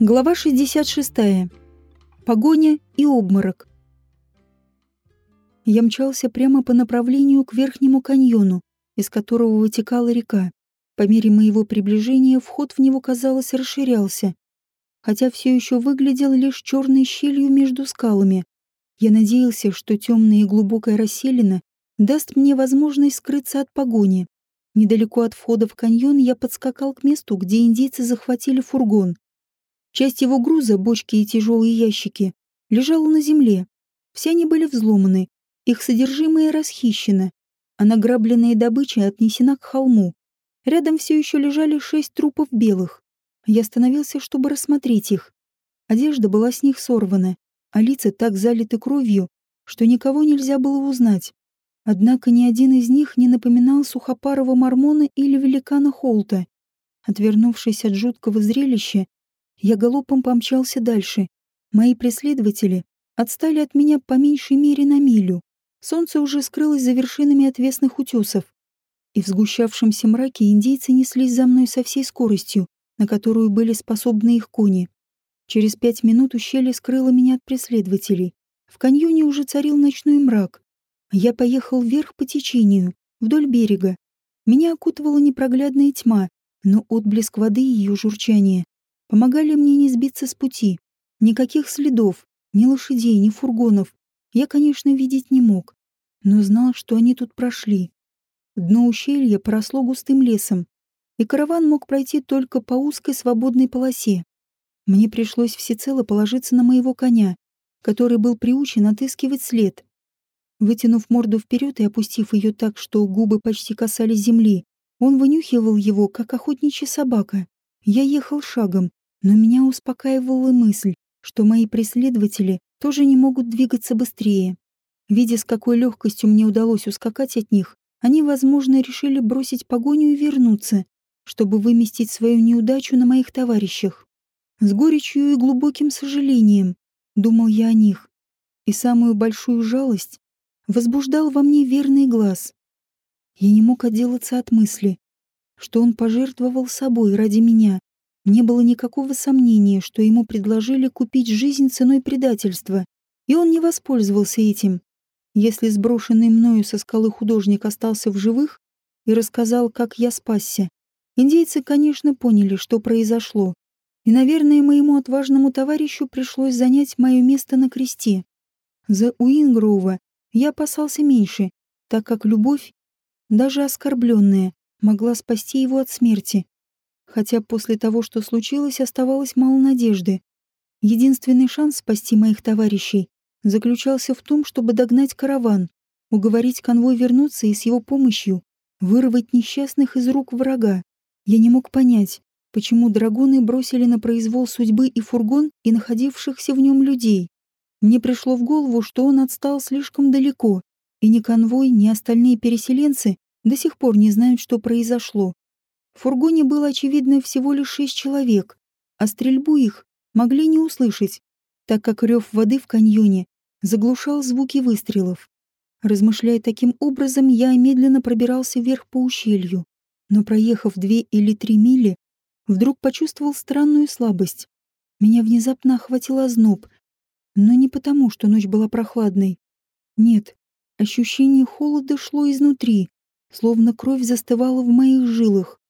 Глава 66. Погоня и обморок. Я мчался прямо по направлению к верхнему каньону, из которого вытекала река. По мере моего приближения вход в него, казалось, расширялся, хотя все еще выглядел лишь черной щелью между скалами. Я надеялся, что темная и глубокая расселина даст мне возможность скрыться от погони. Недалеко от входа в каньон я подскакал к месту, где индейцы захватили фургон. Часть его груза, бочки и тяжелые ящики, лежала на земле. Все они были взломаны, их содержимое расхищено, а награбленная добыча отнесена к холму. Рядом все еще лежали шесть трупов белых. Я остановился, чтобы рассмотреть их. Одежда была с них сорвана, а лица так залиты кровью, что никого нельзя было узнать. Однако ни один из них не напоминал сухопарого мормона или великана Холта. Отвернувшись от жуткого зрелища, я галопом помчался дальше. Мои преследователи отстали от меня по меньшей мере на милю. Солнце уже скрылось за вершинами отвесных утесов. И в сгущавшемся мраке индейцы неслись за мной со всей скоростью, на которую были способны их кони. Через пять минут ущелье скрыло меня от преследователей. В каньоне уже царил ночной мрак. Я поехал вверх по течению, вдоль берега. Меня окутывала непроглядная тьма, но отблеск воды и ее журчание помогали мне не сбиться с пути. Никаких следов, ни лошадей, ни фургонов я, конечно, видеть не мог, но знал, что они тут прошли. Дно ущелья поросло густым лесом, и караван мог пройти только по узкой свободной полосе. Мне пришлось всецело положиться на моего коня, который был приучен отыскивать след. Вытянув морду вперед и опустив ее так, что губы почти касались земли, он вынюхивал его, как охотничья собака. Я ехал шагом, но меня успокаивала мысль, что мои преследователи тоже не могут двигаться быстрее. Видя, с какой легкостью мне удалось ускакать от них, они, возможно, решили бросить погоню и вернуться, чтобы выместить свою неудачу на моих товарищах. С горечью и глубоким сожалением думал я о них, и самую большую жалость возбуждал во мне верный глаз. Я не мог отделаться от мысли, что он пожертвовал собой ради меня. Не было никакого сомнения, что ему предложили купить жизнь ценой предательства, и он не воспользовался этим. Если сброшенный мною со скалы художник остался в живых и рассказал, как я спасся, индейцы, конечно, поняли, что произошло, и, наверное, моему отважному товарищу пришлось занять мое место на кресте. За Уингроува я опасался меньше, так как любовь, даже оскорбленная, могла спасти его от смерти. Хотя после того, что случилось, оставалось мало надежды. Единственный шанс спасти моих товарищей заключался в том, чтобы догнать караван, уговорить конвой вернуться и с его помощью вырвать несчастных из рук врага. Я не мог понять, почему драгуны бросили на произвол судьбы и фургон, и находившихся в нем людей. Мне пришло в голову, что он отстал слишком далеко, и ни конвой, ни остальные переселенцы до сих пор не знают, что произошло. В фургоне было, очевидно, всего лишь шесть человек, а стрельбу их могли не услышать, так как рев воды в каньоне заглушал звуки выстрелов. Размышляя таким образом, я медленно пробирался вверх по ущелью, но, проехав две или три мили, вдруг почувствовал странную слабость. Меня внезапно охватил озноб, но не потому, что ночь была прохладной. Нет, ощущение холода шло изнутри, словно кровь застывала в моих жилах.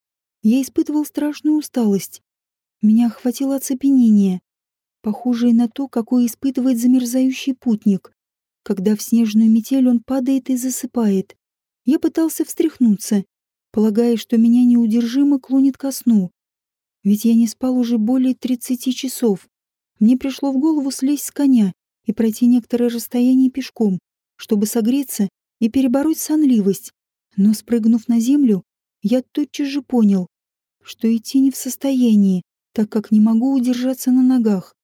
Я испытывал страшную усталость. Меня охватило оцепенение, похожее на то, какое испытывает замерзающий путник, когда в снежную метель он падает и засыпает. Я пытался встряхнуться, полагая, что меня неудержимо клонит ко сну. Ведь я не спал уже более 30 часов. Мне пришло в голову слезть с коня и пройти некоторое расстояние пешком, чтобы согреться и перебороть сонливость. Но, спрыгнув на землю, я тотчас же понял, что идти не в состоянии, так как не могу удержаться на ногах.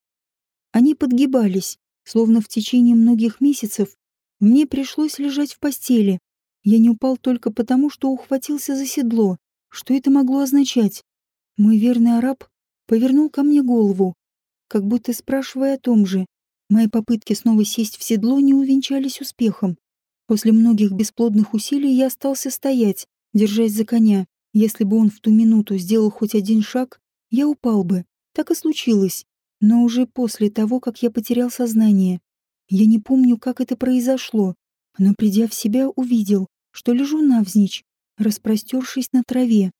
Они подгибались, словно в течение многих месяцев мне пришлось лежать в постели. Я не упал только потому, что ухватился за седло. Что это могло означать? Мой верный араб повернул ко мне голову, как будто спрашивая о том же. Мои попытки снова сесть в седло не увенчались успехом. После многих бесплодных усилий я остался стоять, держась за коня. Если бы он в ту минуту сделал хоть один шаг, я упал бы. Так и случилось. но уже после того, как я потерял сознание. Я не помню, как это произошло, но, придя в себя, увидел, что лежу навзничь, распростершись на траве.